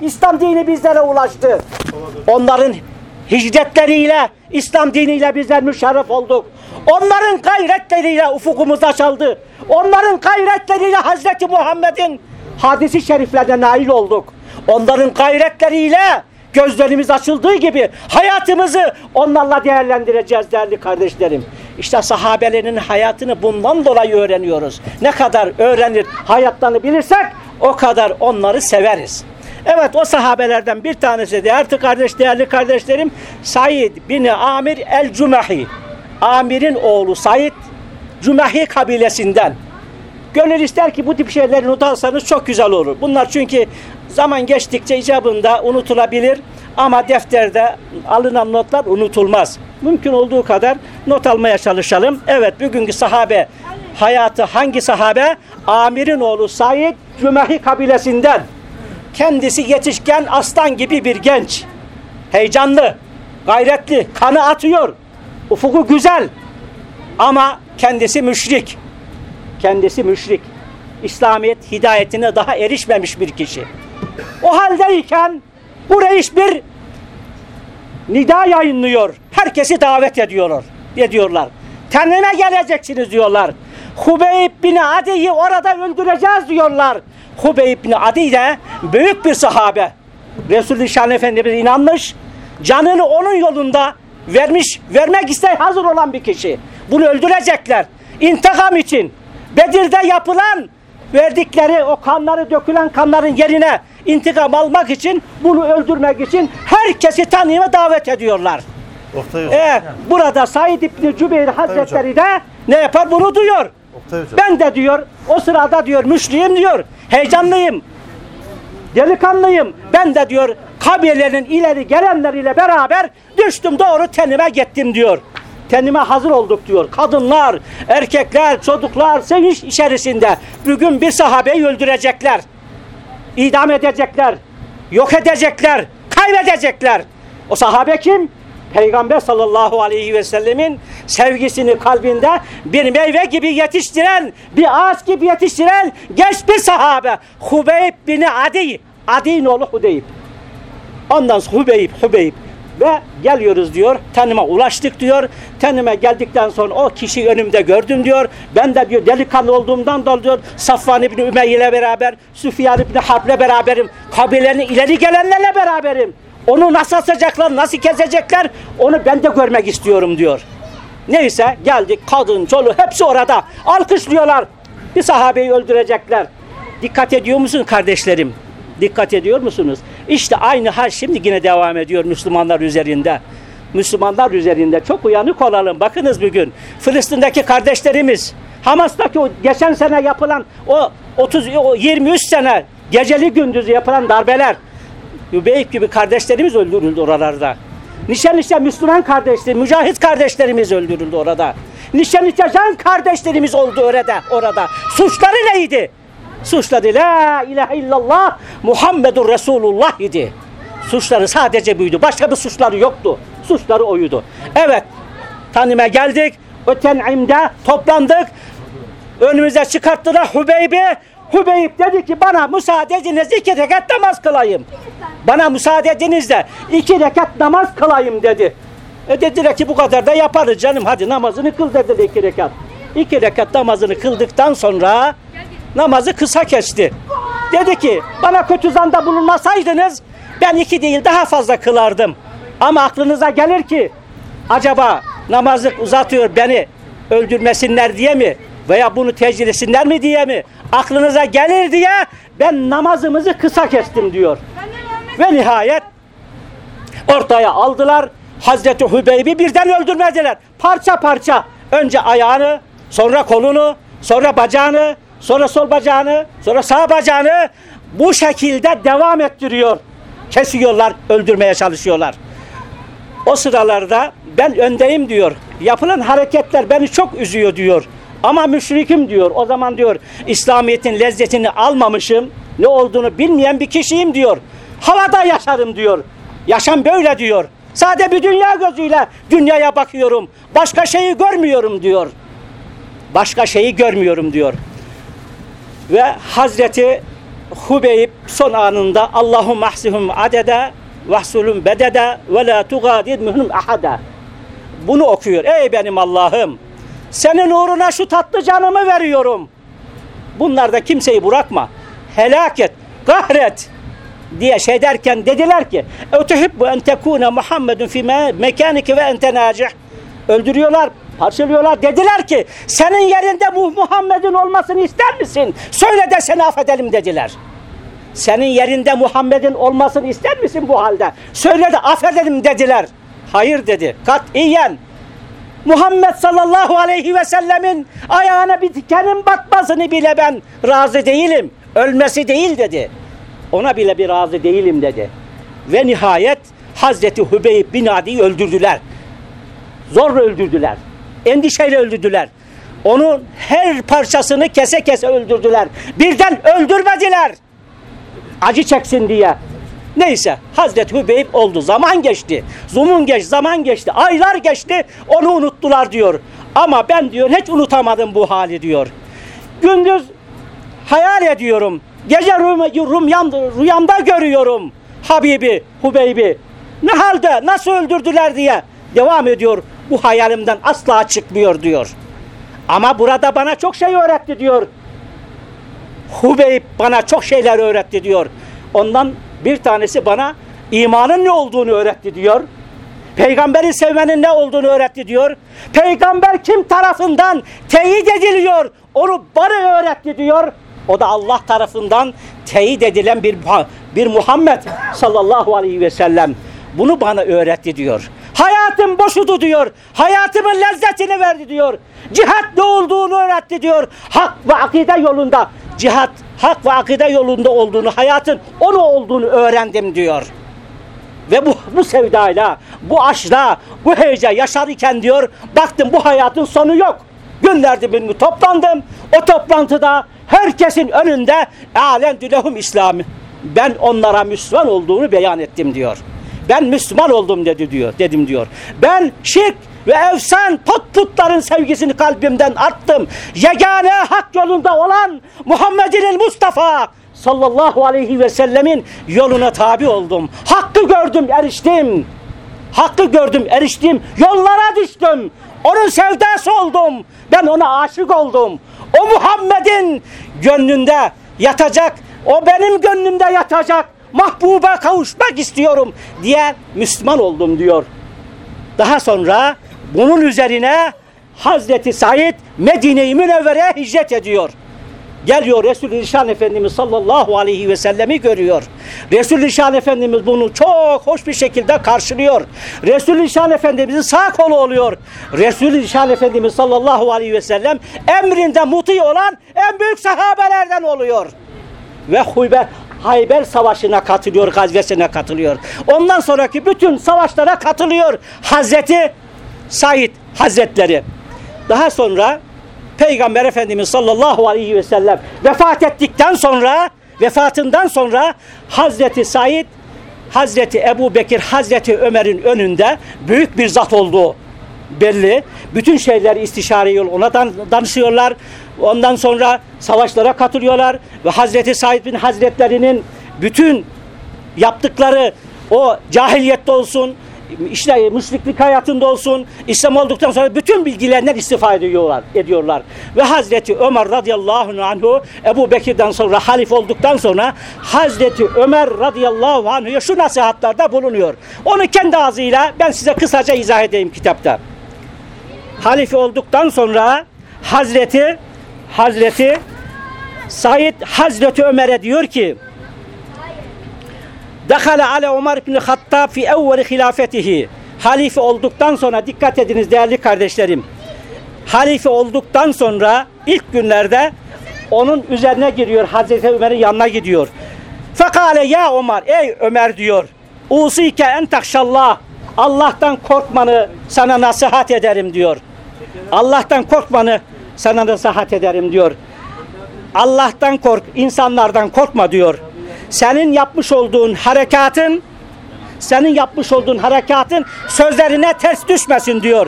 İslam dini bizlere ulaştı. Onların hicretleriyle İslam diniyle bizler müşerref olduk. Onların gayretleriyle ufukumuz açıldı. Onların gayretleriyle Hazreti Muhammed'in hadisi şeriflerine nail olduk. Onların gayretleriyle gözlerimiz açıldığı gibi hayatımızı onlarla değerlendireceğiz değerli kardeşlerim. İşte sahabelerin hayatını bundan dolayı öğreniyoruz. Ne kadar öğrenir hayatlarını bilirsek o kadar onları severiz. Evet o sahabelerden bir tanesi de artık kardeş değerli kardeşlerim Said bin Amir el-Cumahi. Amir'in oğlu Said Cumahi kabilesinden. Gönül ister ki bu tip şeyleri not alsanız çok güzel olur. Bunlar çünkü zaman geçtikçe icabında unutulabilir ama defterde alınan notlar unutulmaz. Mümkün olduğu kadar not almaya çalışalım. Evet bugünkü sahabe hayatı hangi sahabe? Amir'in oğlu Said Cümehi kabilesinden. Kendisi yetişken aslan gibi bir genç. Heyecanlı, gayretli, kanı atıyor. Ufuku güzel. Ama kendisi müşrik. Kendisi müşrik. İslamiyet hidayetine daha erişmemiş bir kişi. O haldeyken bu reis bir nida yayınlıyor. Herkesi davet ediyorlar. Ediyorlar. Tenime geleceksiniz diyorlar. Hubeyb bin Adi'yi orada öldüreceğiz diyorlar. Hubeyb bin Adi de büyük bir sahabe. Resulü Şan Efendimiz inanmış. Canını onun yolunda vermiş, vermek ister hazır olan bir kişi. Bunu öldürecekler. İntikam için. Bedir'de yapılan verdikleri o kanları dökülen kanların yerine intikam almak için bunu öldürmek için herkesi tanıyıma davet ediyorlar. Oktay Hocam. E, burada Said İbni Cübeyr Hazretleri de ne yapar bunu duyuyor. Ben de diyor o sırada diyor müşriyim diyor. Heyecanlıyım. Delikanlıyım. Ben de diyor kabilelerin ileri gelenleriyle beraber düştüm doğru tenime gittim diyor. Tenime hazır olduk diyor. Kadınlar, erkekler, çocuklar sevinç içerisinde. Bugün bir sahabeyi öldürecekler. İdam edecekler. Yok edecekler. Kaybedecekler. O sahabe kim? Peygamber sallallahu aleyhi ve sellemin sevgisini kalbinde bir meyve gibi yetiştiren, bir ağaç gibi yetiştiren genç bir sahabe. Hubeyb bin Adi. Adi'nin oğlu Hubeyb. Ondan sonra Hubeyb, Hubeyb ve geliyoruz diyor. Tenime ulaştık diyor. Tenime geldikten sonra o kişiyi önümde gördüm diyor. Ben de diyor delikanlı olduğumdan dolayı diyor Safvan İbni Ümeyye ile beraber, Süfyan İbni Harp'le beraberim. Kabilenin ileri gelenlerle beraberim. Onu nasıl asacaklar, nasıl kesecekler onu ben de görmek istiyorum diyor. Neyse geldik kadın, çoluk hepsi orada. Alkışlıyorlar. Bir sahabeyi öldürecekler. Dikkat ediyor musun kardeşlerim? Dikkat ediyor musunuz? İşte aynı hal şimdi yine devam ediyor Müslümanlar üzerinde. Müslümanlar üzerinde çok uyanık olalım. Bakınız bugün Filistin'deki kardeşlerimiz, Hamas'taki o geçen sene yapılan o 30 o 23 sene geceli gündüz yapılan darbeler, Übeyk gibi kardeşlerimiz öldürüldü oralarda. Nice nice Müslüman kardeşler, mücahit kardeşlerimiz öldürüldü orada. Nice nice can kardeşlerimiz oldu orada. orada. Suçları neydi? Suçları la ilahe illallah Muhammedur Resulullah idi. Suçları sadece buydu. Başka bir suçları yoktu. Suçları oydu. Evet. Tanime geldik. Öten'imde toplandık. Önümüze çıkarttılar Hubeyb'i. Hubeyb dedi ki bana müsaade ediniz iki rekat namaz kılayım. Bana müsaade ediniz de iki rekat namaz kılayım dedi. E dediler ki bu kadar da yaparız canım hadi namazını kıl dediler iki rekat. İki rekat namazını kıldıktan sonra namazı kısa kesti. Dedi ki bana kötü zanda bulunmasaydınız ben iki değil daha fazla kılardım. Ama aklınıza gelir ki acaba namazı uzatıyor beni öldürmesinler diye mi? Veya bunu tecrübesinler mi diye mi? Aklınıza gelir diye ben namazımızı kısa kestim diyor. Ve nihayet ortaya aldılar. Hazreti Hübeyb'i birden öldürmediler. Parça parça. Önce ayağını, sonra kolunu, sonra bacağını, sonra sol bacağını, sonra sağ bacağını bu şekilde devam ettiriyor. Kesiyorlar, öldürmeye çalışıyorlar. O sıralarda ben öndeyim diyor. Yapılan hareketler beni çok üzüyor diyor. Ama müşrikim diyor. O zaman diyor İslamiyet'in lezzetini almamışım. Ne olduğunu bilmeyen bir kişiyim diyor. Havada yaşarım diyor. Yaşam böyle diyor. Sade bir dünya gözüyle dünyaya bakıyorum. Başka şeyi görmüyorum diyor. Başka şeyi görmüyorum diyor. Ve Hazreti Hubeyb son anında Allahu mahsihum adede vahsulum bedede ve la tugadir mühüm ahada. Bunu okuyor. Ey benim Allah'ım senin uğruna şu tatlı canımı veriyorum. Bunlarda kimseyi bırakma. Helak et, kahret diye şey derken dediler ki "Etuhibbu en tekune Muhammedun fi mekanike ve ente nacih." Öldürüyorlar, parçalıyorlar. Dediler ki senin yerinde bu Muhammed'in olmasını ister misin? Söyle de seni affedelim dediler. Senin yerinde Muhammed'in olmasını ister misin bu halde? Söyle de affedelim dediler. Hayır dedi. Katiyen. Muhammed sallallahu aleyhi ve sellemin ayağına bir dikenin batmasını bile ben razı değilim. Ölmesi değil dedi. Ona bile bir razı değilim dedi. Ve nihayet Hazreti Hübeyb bin Adi'yi öldürdüler. Zorla öldürdüler. Endişeyle öldürdüler. Onun her parçasını kese kese öldürdüler. Birden öldürmediler. Acı çeksin diye. Neyse Hazreti Hübeyb oldu. Zaman geçti. Zumun geç, zaman geçti. Aylar geçti. Onu unuttular diyor. Ama ben diyor hiç unutamadım bu hali diyor. Gündüz hayal ediyorum. Gece rüyamda, rüyamda görüyorum Habibi, Hubeybi. Ne halde, nasıl öldürdüler diye devam ediyor. Bu hayalimden asla çıkmıyor diyor. Ama burada bana çok şey öğretti diyor. Hubeyb bana çok şeyler öğretti diyor. Ondan bir tanesi bana imanın ne olduğunu öğretti diyor. Peygamberi sevmenin ne olduğunu öğretti diyor. Peygamber kim tarafından teyit ediliyor onu bana öğretti diyor. O da Allah tarafından teyit edilen bir, bir Muhammed sallallahu aleyhi ve sellem. Bunu bana öğretti diyor. Hayatım boşudu diyor. Hayatımın lezzetini verdi diyor. Cihat ne olduğunu öğretti diyor. Hak ve akide yolunda. Cihat hak ve akide yolunda olduğunu, hayatın onu olduğunu öğrendim diyor. Ve bu, bu sevdayla, bu aşkla, bu heyecan yaşarken diyor, baktım bu hayatın sonu yok. Günlerde bir toplandım. O toplantıda herkesin önünde alendü lehum İslam'ı. Ben onlara Müslüman olduğunu beyan ettim diyor. Ben Müslüman oldum dedi diyor, dedim diyor. Ben şirk ve efsan put putların sevgisini kalbimden attım. Yegane hak yolunda olan Muhammed'in Mustafa sallallahu aleyhi ve sellemin yoluna tabi oldum. Hakkı gördüm, eriştim. Hakkı gördüm, eriştim. Yollara düştüm. Onun sevdası oldum. Ben ona aşık oldum. O Muhammed'in gönlünde yatacak, o benim gönlümde yatacak. Mahbuba kavuşmak istiyorum diye Müslüman oldum diyor. Daha sonra bunun üzerine Hazreti Said Medine-i Münevvere'ye hicret ediyor. Geliyor Resul-i Rişan Efendimiz sallallahu aleyhi ve sellemi görüyor. Resul-i Rişan Efendimiz bunu çok hoş bir şekilde karşılıyor. Resul-i Rişan Efendimizin sağ kolu oluyor. Resul-i Rişan Efendimiz sallallahu aleyhi ve sellem emrinde muti olan en büyük sahabelerden oluyor. Ve Huybe Hayber Savaşı'na katılıyor, gazvesine katılıyor. Ondan sonraki bütün savaşlara katılıyor Hazreti Said Hazretleri. Daha sonra Peygamber Efendimiz sallallahu aleyhi ve sellem vefat ettikten sonra vefatından sonra Hazreti Said Hazreti Ebu Bekir Hazreti Ömer'in önünde büyük bir zat olduğu belli. Bütün şeyler istişare yol ona danışıyorlar. Ondan sonra savaşlara katılıyorlar ve Hazreti Said bin Hazretlerinin bütün yaptıkları o cahiliyette olsun, işte müşriklik hayatında olsun, İslam olduktan sonra bütün bilgilerinden istifade ediyorlar. ediyorlar. Ve Hazreti Ömer radıyallahu anhu Ebu Bekir'den sonra halif olduktan sonra Hazreti Ömer radıyallahu anhu'ya şu nasihatlarda bulunuyor. Onu kendi ağzıyla ben size kısaca izah edeyim kitapta. Halife olduktan sonra Hazreti Hazreti Said Hazreti Ömer'e diyor ki Dekale ale Ömer ibn Hattab fi evveli hilafetihi. Halife olduktan sonra dikkat ediniz değerli kardeşlerim. Halife olduktan sonra ilk günlerde onun üzerine giriyor. Hazreti Ömer'in yanına gidiyor. Fekale ya Ömer ey Ömer diyor. Usike en takşallah. Allah'tan korkmanı sana nasihat ederim diyor. Allah'tan korkmanı sana nasihat ederim diyor. Allah'tan kork, insanlardan korkma diyor senin yapmış olduğun harekatın senin yapmış olduğun harekatın sözlerine ters düşmesin diyor.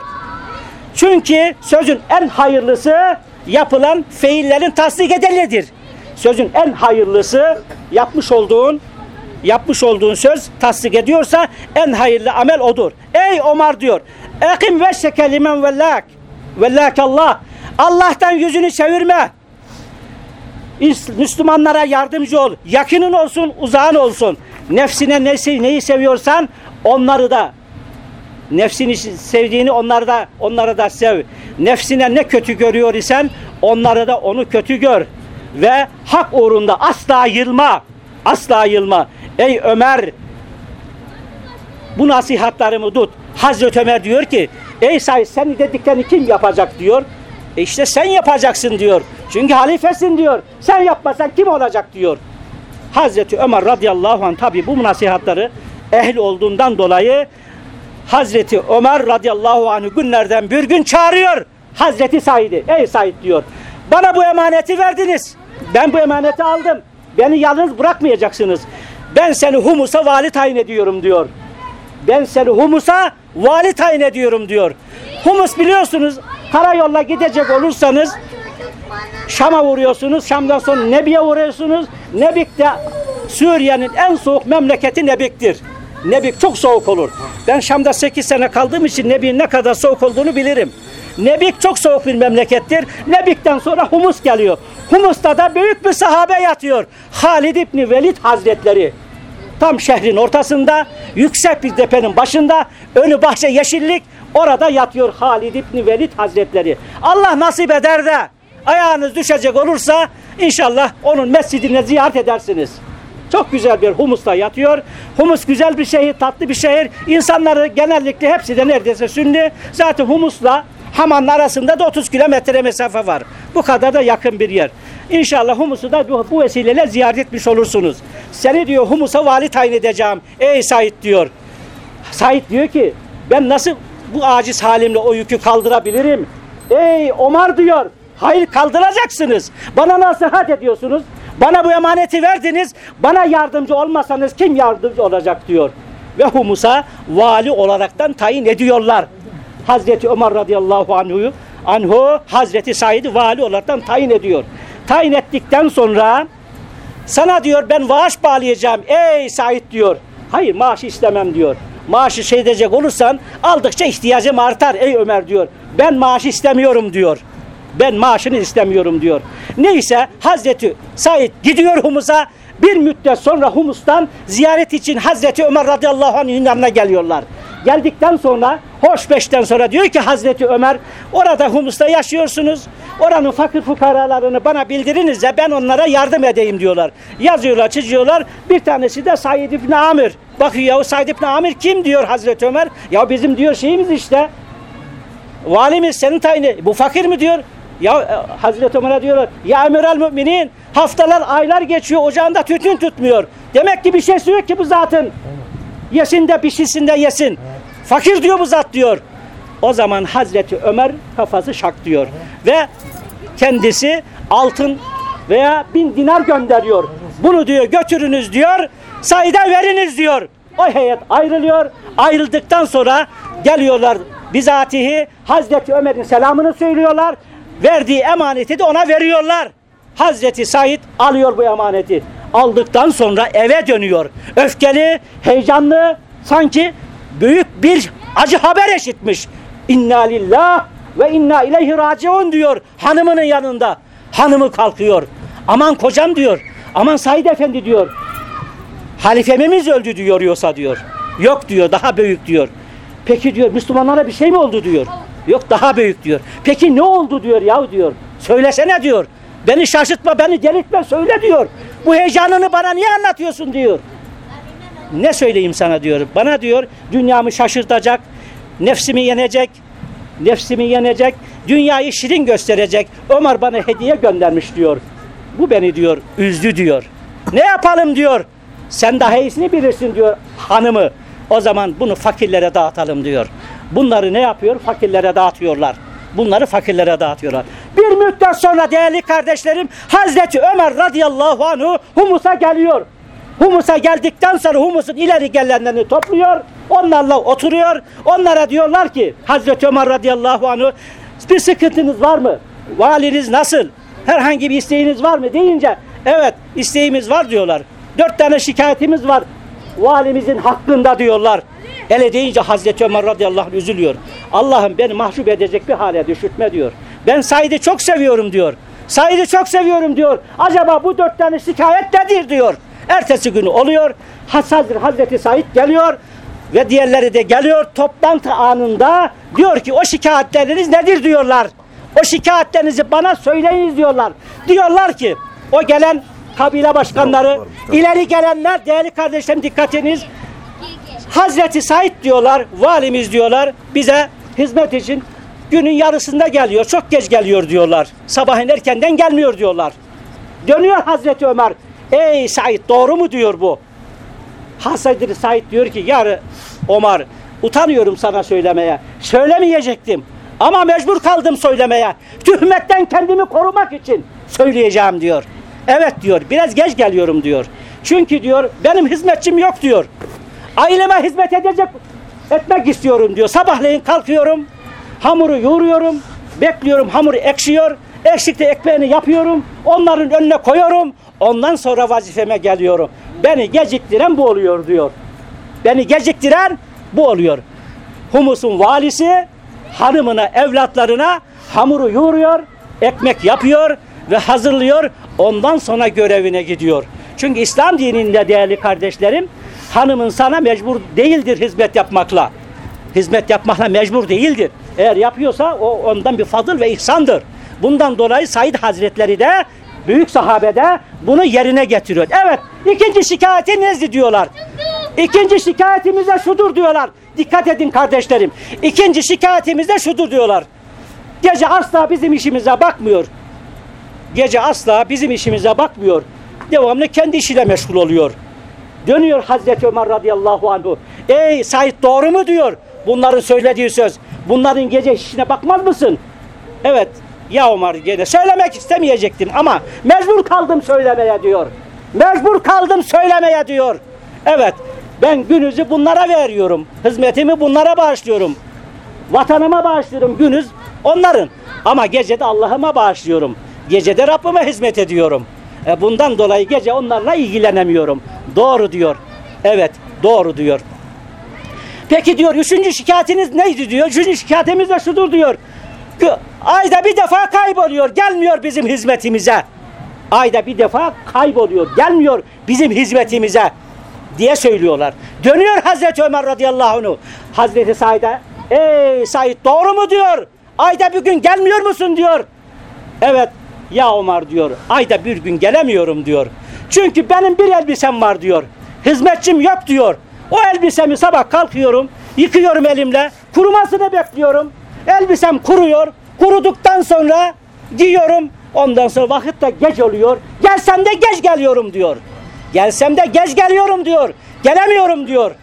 Çünkü sözün en hayırlısı yapılan fiillerin tasdik edillidir. sözün en hayırlısı yapmış olduğun yapmış olduğun söz tasdik ediyorsa en hayırlı amel odur. Ey Omar diyor. Ekim ve şekelimen vellak. Vellak Allah. Allah'tan yüzünü çevirme. Müslümanlara yardımcı ol. Yakının olsun, uzağın olsun. Nefsine nesi, neyi seviyorsan onları da nefsini sevdiğini onları da onları da sev. Nefsine ne kötü görüyor isen onları da onu kötü gör. Ve hak uğrunda asla yılma. Asla yılma. Ey Ömer bu nasihatlarımı tut. Hazreti Ömer diyor ki ey say sen dediklerini kim yapacak diyor. E işte sen yapacaksın diyor. Çünkü halifesin diyor. Sen yapmasan kim olacak diyor. Hazreti Ömer radıyallahu anh tabi bu nasihatları ehl olduğundan dolayı Hazreti Ömer radıyallahu anh günlerden bir gün çağırıyor. Hazreti Said'i. Ey Said diyor. Bana bu emaneti verdiniz. Ben bu emaneti aldım. Beni yalnız bırakmayacaksınız. Ben seni Humus'a vali tayin ediyorum diyor. Ben seni Humus'a vali tayin ediyorum diyor. Humus biliyorsunuz karayolla gidecek olursanız Şam'a vuruyorsunuz. Şam'dan sonra Nebi'ye vuruyorsunuz. Nebik de Suriye'nin en soğuk memleketi Nebik'tir. Nebik çok soğuk olur. Ben Şam'da 8 sene kaldığım için Nebik'in ne kadar soğuk olduğunu bilirim. Nebik çok soğuk bir memlekettir. Nebik'ten sonra Humus geliyor. Humus'ta da büyük bir sahabe yatıyor. Halid İbni Velid Hazretleri. Tam şehrin ortasında, yüksek bir tepenin başında, önü bahçe yeşillik, orada yatıyor Halid İbni Velid Hazretleri. Allah nasip eder de ayağınız düşecek olursa inşallah onun mescidine ziyaret edersiniz. Çok güzel bir Humus'ta yatıyor. Humus güzel bir şehir, tatlı bir şehir. İnsanları genellikle hepsi de neredeyse sünni. Zaten Humus'la Haman'ın arasında da 30 kilometre mesafe var. Bu kadar da yakın bir yer. İnşallah Humus'u da bu, bu vesileyle ziyaret etmiş olursunuz. Seni diyor Humus'a vali tayin edeceğim. Ey Said diyor. Said diyor ki ben nasıl bu aciz halimle o yükü kaldırabilirim? Ey Omar diyor. Hayır kaldıracaksınız. Bana nasihat ediyorsunuz. Bana bu emaneti verdiniz. Bana yardımcı olmasanız kim yardımcı olacak diyor. Ve Humus'a vali olaraktan tayin ediyorlar. Hazreti Ömer radıyallahu anhu, anhu Hazreti Said'i vali olaraktan tayin ediyor. Tayin ettikten sonra sana diyor ben maaş bağlayacağım ey Said diyor. Hayır maaş istemem diyor. Maaşı şey edecek olursan aldıkça ihtiyacım artar ey Ömer diyor. Ben maaş istemiyorum diyor. Ben maaşını istemiyorum diyor. Neyse Hazreti Said gidiyor Humus'a bir müddet sonra Humus'tan ziyaret için Hazreti Ömer radıyallahu anh'ın yanına geliyorlar. Geldikten sonra hoş beşten sonra diyor ki Hazreti Ömer orada Humus'ta yaşıyorsunuz. Oranın fakir fukaralarını bana bildiriniz de ben onlara yardım edeyim diyorlar. Yazıyorlar çiziyorlar. Bir tanesi de Said İbni Amir. Bakıyor ya Said İbni Amir kim diyor Hazreti Ömer. Ya bizim diyor şeyimiz işte. Valimiz senin tayini. Bu fakir mi diyor. Ya e, Hazreti Ömer'e diyorlar ya emir müminin haftalar aylar geçiyor ocağında tütün tutmuyor. Demek ki bir şey yok ki bu zatın. Yesin de pişirsin de yesin. Fakir diyor bu zat diyor. O zaman Hazreti Ömer kafası şak diyor. Ve kendisi altın veya bin dinar gönderiyor. Bunu diyor götürünüz diyor. Sayıda veriniz diyor. O heyet ayrılıyor. Ayrıldıktan sonra geliyorlar bizatihi Hazreti Ömer'in selamını söylüyorlar. Verdiği emaneti de ona veriyorlar. Hazreti Said alıyor bu emaneti. Aldıktan sonra eve dönüyor. Öfkeli, heyecanlı, sanki büyük bir acı haber eşitmiş. İnna lillah ve inna ileyhi raciun diyor hanımının yanında. Hanımı kalkıyor. Aman kocam diyor. Aman Said Efendi diyor. Halifemimiz öldü diyor yoksa diyor. Yok diyor daha büyük diyor. Peki diyor Müslümanlara bir şey mi oldu diyor. Yok daha büyük diyor. Peki ne oldu diyor ya diyor. Söylesene diyor. Beni şaşırtma, beni delirtme, söyle diyor. Bu heyecanını bana niye anlatıyorsun diyor. Ne söyleyeyim sana diyor. Bana diyor dünyamı şaşırtacak, nefsimi yenecek, nefsimi yenecek, dünyayı şirin gösterecek. Ömer bana hediye göndermiş diyor. Bu beni diyor üzdü diyor. Ne yapalım diyor. Sen daha iyisini bilirsin diyor hanımı. O zaman bunu fakirlere dağıtalım diyor. Bunları ne yapıyor? Fakirlere dağıtıyorlar. Bunları fakirlere dağıtıyorlar. Bir müddet sonra değerli kardeşlerim Hazreti Ömer radıyallahu anhu Humus'a geliyor. Humus'a geldikten sonra Humus'un ileri gelenlerini topluyor. Onlarla oturuyor. Onlara diyorlar ki Hazreti Ömer radıyallahu anhu bir sıkıntınız var mı? Valiniz nasıl? Herhangi bir isteğiniz var mı? Deyince Evet isteğimiz var diyorlar. Dört tane şikayetimiz var. Valimizin hakkında diyorlar. Ele deyince Hazreti Ömer radıyallahu anh üzülüyor. Allah'ım beni mahcup edecek bir hale düşürtme diyor. Ben Said'i çok seviyorum diyor. Said'i çok seviyorum diyor. Acaba bu dört tane şikayet nedir diyor. Ertesi günü oluyor. Hazreti, Hazreti Said geliyor ve diğerleri de geliyor. Toplantı anında diyor ki o şikayetleriniz nedir diyorlar. O şikayetlerinizi bana söyleyiniz diyorlar. Diyorlar ki o gelen kabile başkanları, ileri gelenler, değerli kardeşlerim dikkatiniz. Hazreti Said diyorlar, valimiz diyorlar bize hizmet için günün yarısında geliyor, çok geç geliyor diyorlar. Sabahın erkenden gelmiyor diyorlar. Dönüyor Hazreti Ömer. Ey Said doğru mu diyor bu? Hazreti Said diyor ki yarı Ömer utanıyorum sana söylemeye. Söylemeyecektim. Ama mecbur kaldım söylemeye. Tühmetten kendimi korumak için söyleyeceğim diyor. Evet diyor biraz geç geliyorum diyor. Çünkü diyor benim hizmetçim yok diyor. Aileme hizmet edecek etmek istiyorum diyor. Sabahleyin kalkıyorum. Hamuru yoğuruyorum. Bekliyorum hamur ekşiyor. Ekşikte ekmeğini yapıyorum. Onların önüne koyuyorum. Ondan sonra vazifeme geliyorum. Beni geciktiren bu oluyor diyor. Beni geciktiren bu oluyor. Humus'un valisi hanımına, evlatlarına hamuru yoğuruyor, ekmek yapıyor ve hazırlıyor. Ondan sonra görevine gidiyor. Çünkü İslam dininde değerli kardeşlerim, hanımın sana mecbur değildir hizmet yapmakla. Hizmet yapmakla mecbur değildir. Eğer yapıyorsa o ondan bir fadıl ve ihsandır. Bundan dolayı Said Hazretleri de büyük sahabede bunu yerine getiriyor. Evet, ikinci şikayeti nezdi diyorlar. İkinci şikayetimiz de şudur diyorlar. Dikkat edin kardeşlerim. İkinci şikayetimiz de şudur diyorlar. Gece asla bizim işimize bakmıyor. Gece asla bizim işimize bakmıyor. Devamlı kendi işiyle meşgul oluyor. Dönüyor Hazreti Ömer radıyallahu anhu. Ey Said doğru mu diyor bunların söylediği söz. Bunların gece işine bakmaz mısın? Evet. Ya Ömer gene söylemek istemeyecektim ama mecbur kaldım söylemeye diyor. Mecbur kaldım söylemeye diyor. Evet. Ben günüzü bunlara veriyorum. Hizmetimi bunlara bağışlıyorum. Vatanıma bağışlıyorum günüz onların. Ama gecede Allah'ıma bağışlıyorum. Gecede Rabbime hizmet ediyorum. E bundan dolayı gece onlarla ilgilenemiyorum. Doğru diyor. Evet doğru diyor. Peki diyor üçüncü şikayetiniz neydi diyor. Üçüncü şikayetimiz de şudur diyor. Ayda bir defa kayboluyor. Gelmiyor bizim hizmetimize. Ayda bir defa kayboluyor. Gelmiyor bizim hizmetimize diye söylüyorlar. Dönüyor Hazreti Ömer radıyallahu anh. Hazreti Said'e ey Said doğru mu diyor. Ayda bir gün gelmiyor musun diyor. Evet ya Ömer diyor ayda bir gün gelemiyorum diyor. Çünkü benim bir elbisem var diyor. Hizmetçim yok diyor. O elbisemi sabah kalkıyorum, yıkıyorum elimle, kurumasını bekliyorum. Elbisem kuruyor, kuruduktan sonra giyiyorum. Ondan sonra vakit de geç oluyor. Gelsem de geç geliyorum diyor. Gelsem de geç geliyorum diyor. Gelemiyorum diyor.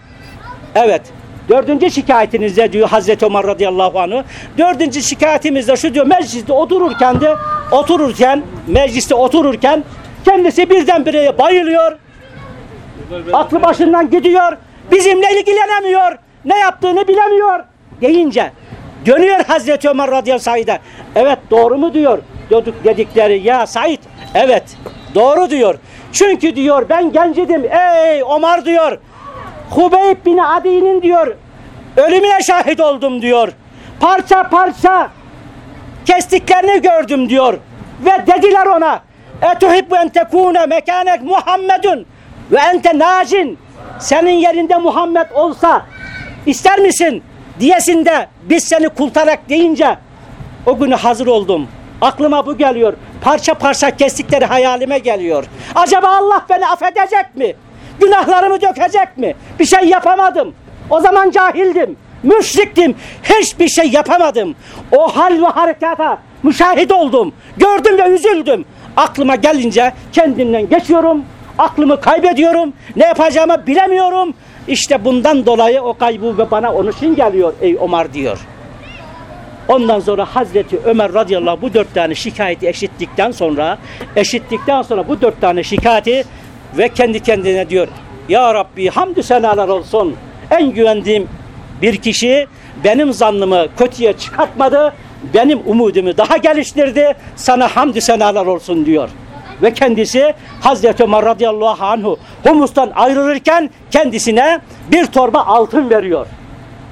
Evet. Dördüncü şikayetinizde diyor Hazreti Ömer radıyallahu anh. Dördüncü şikayetimizde şu diyor mecliste otururken de otururken mecliste otururken kendisi birdenbire bayılıyor. Aklı başından gidiyor. Bizimle ilgilenemiyor. Ne yaptığını bilemiyor. Deyince dönüyor Hazreti Ömer radıyallahu anh'a. Evet doğru mu diyor. Dedik, dedikleri ya Said. Evet doğru diyor. Çünkü diyor ben gencidim. Ey Ömer diyor. Hubeyb bin Adi'nin diyor ölümüne şahit oldum diyor. Parça parça kestiklerini gördüm diyor. Ve dediler ona Etuhibbu en tekune mekanek Muhammedun ve ente nacin senin yerinde Muhammed olsa ister misin diyesinde biz seni kurtarak deyince o günü hazır oldum. Aklıma bu geliyor. Parça parça kestikleri hayalime geliyor. Acaba Allah beni affedecek mi? Günahlarımı dökecek mi? Bir şey yapamadım. O zaman cahildim. Müşriktim. Hiçbir şey yapamadım. O hal ve harekata müşahit oldum. Gördüm ve üzüldüm. Aklıma gelince kendimden geçiyorum. Aklımı kaybediyorum. Ne yapacağımı bilemiyorum. İşte bundan dolayı o kaybı ve bana onun için geliyor ey Ömer diyor. Ondan sonra Hazreti Ömer radıyallahu anh bu dört tane şikayeti eşittikten sonra eşittikten sonra bu dört tane şikayeti ve kendi kendine diyor Ya Rabbi hamdü senalar olsun en güvendiğim bir kişi benim zannımı kötüye çıkartmadı benim umudumu daha geliştirdi sana hamdü senalar olsun diyor. ve kendisi Hazreti Ömer radıyallahu anhu Humus'tan ayrılırken kendisine bir torba altın veriyor.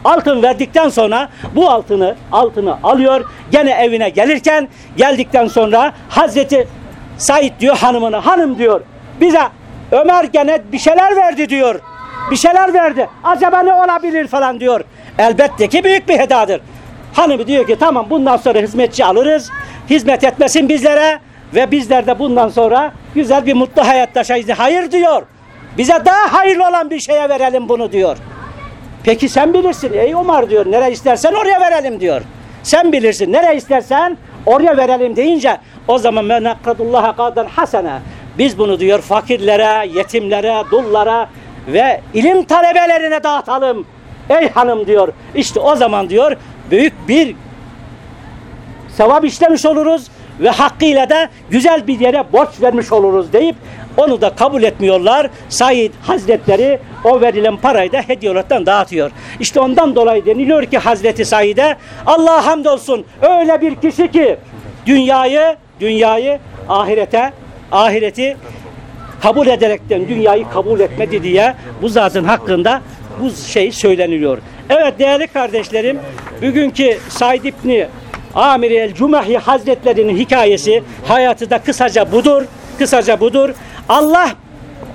Altın verdikten sonra bu altını altını alıyor. Gene evine gelirken geldikten sonra Hazreti Said diyor hanımına hanım diyor bize Ömer gene bir şeyler verdi diyor. Bir şeyler verdi. Acaba ne olabilir falan diyor. Elbette ki büyük bir hedadır. Hanımı diyor ki tamam bundan sonra hizmetçi alırız. Hizmet etmesin bizlere ve bizler de bundan sonra güzel bir mutlu hayat yaşayız. Hayır diyor. Bize daha hayırlı olan bir şeye verelim bunu diyor. Peki sen bilirsin ey Umar diyor. Nereye istersen oraya verelim diyor. Sen bilirsin. Nereye istersen oraya verelim deyince o zaman menakkadullaha kadan hasene. Biz bunu diyor fakirlere, yetimlere, dullara ve ilim talebelerine dağıtalım. Ey hanım diyor. İşte o zaman diyor büyük bir sevap işlemiş oluruz ve hakkıyla da güzel bir yere borç vermiş oluruz deyip onu da kabul etmiyorlar. Said Hazretleri o verilen parayı da hediye olaraktan dağıtıyor. İşte ondan dolayı deniliyor ki Hazreti Said'e Allah hamdolsun öyle bir kişi ki dünyayı dünyayı ahirete ahireti kabul ederekten dünyayı kabul etmedi diye bu zatın hakkında bu şey söyleniliyor. Evet değerli kardeşlerim bugünkü Said İbni Amir el Cumahi Hazretlerinin hikayesi hayatı da kısaca budur. Kısaca budur. Allah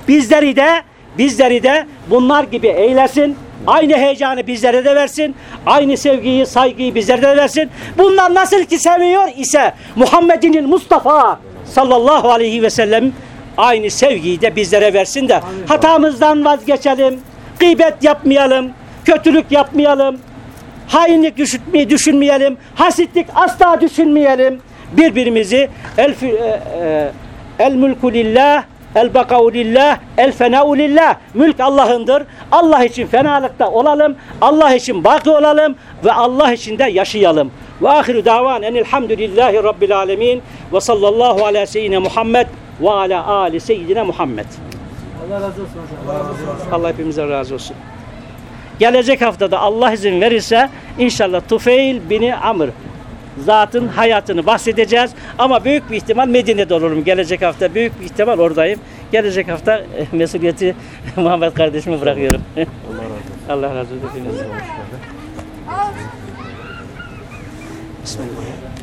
bizleri de bizleri de bunlar gibi eylesin. Aynı heyecanı bizlere de versin. Aynı sevgiyi, saygıyı bizlere de versin. Bunlar nasıl ki seviyor ise Muhammed'in Mustafa sallallahu aleyhi ve sellem aynı sevgiyi de bizlere versin de hatamızdan vazgeçelim. Gıybet yapmayalım. Kötülük yapmayalım. Hainlik düşünmeyelim. Hasitlik asla düşünmeyelim. Birbirimizi el, e, e, el mülkü lillah, el bakau lillah, el fenau lillah. Mülk Allah'ındır. Allah için fenalıkta olalım. Allah için baki olalım ve Allah için de yaşayalım. Ve ahiru davan enilhamdülillahi rabbil alemin ve sallallahu ala seyyidine Muhammed ve ala ali seyyidine Muhammed. Allah razı olsun hocam. Allah razı olsun. Allah hepimize razı olsun. Gelecek haftada Allah izin verirse inşallah Tufeil bin Amr zatın hayatını bahsedeceğiz. Ama büyük bir ihtimal Medine'de olurum. Gelecek hafta büyük bir ihtimal oradayım. Gelecek hafta eh, mesuliyeti Muhammed kardeşime bırakıyorum. Allah razı olsun. Allah razı olsun. Bismillah.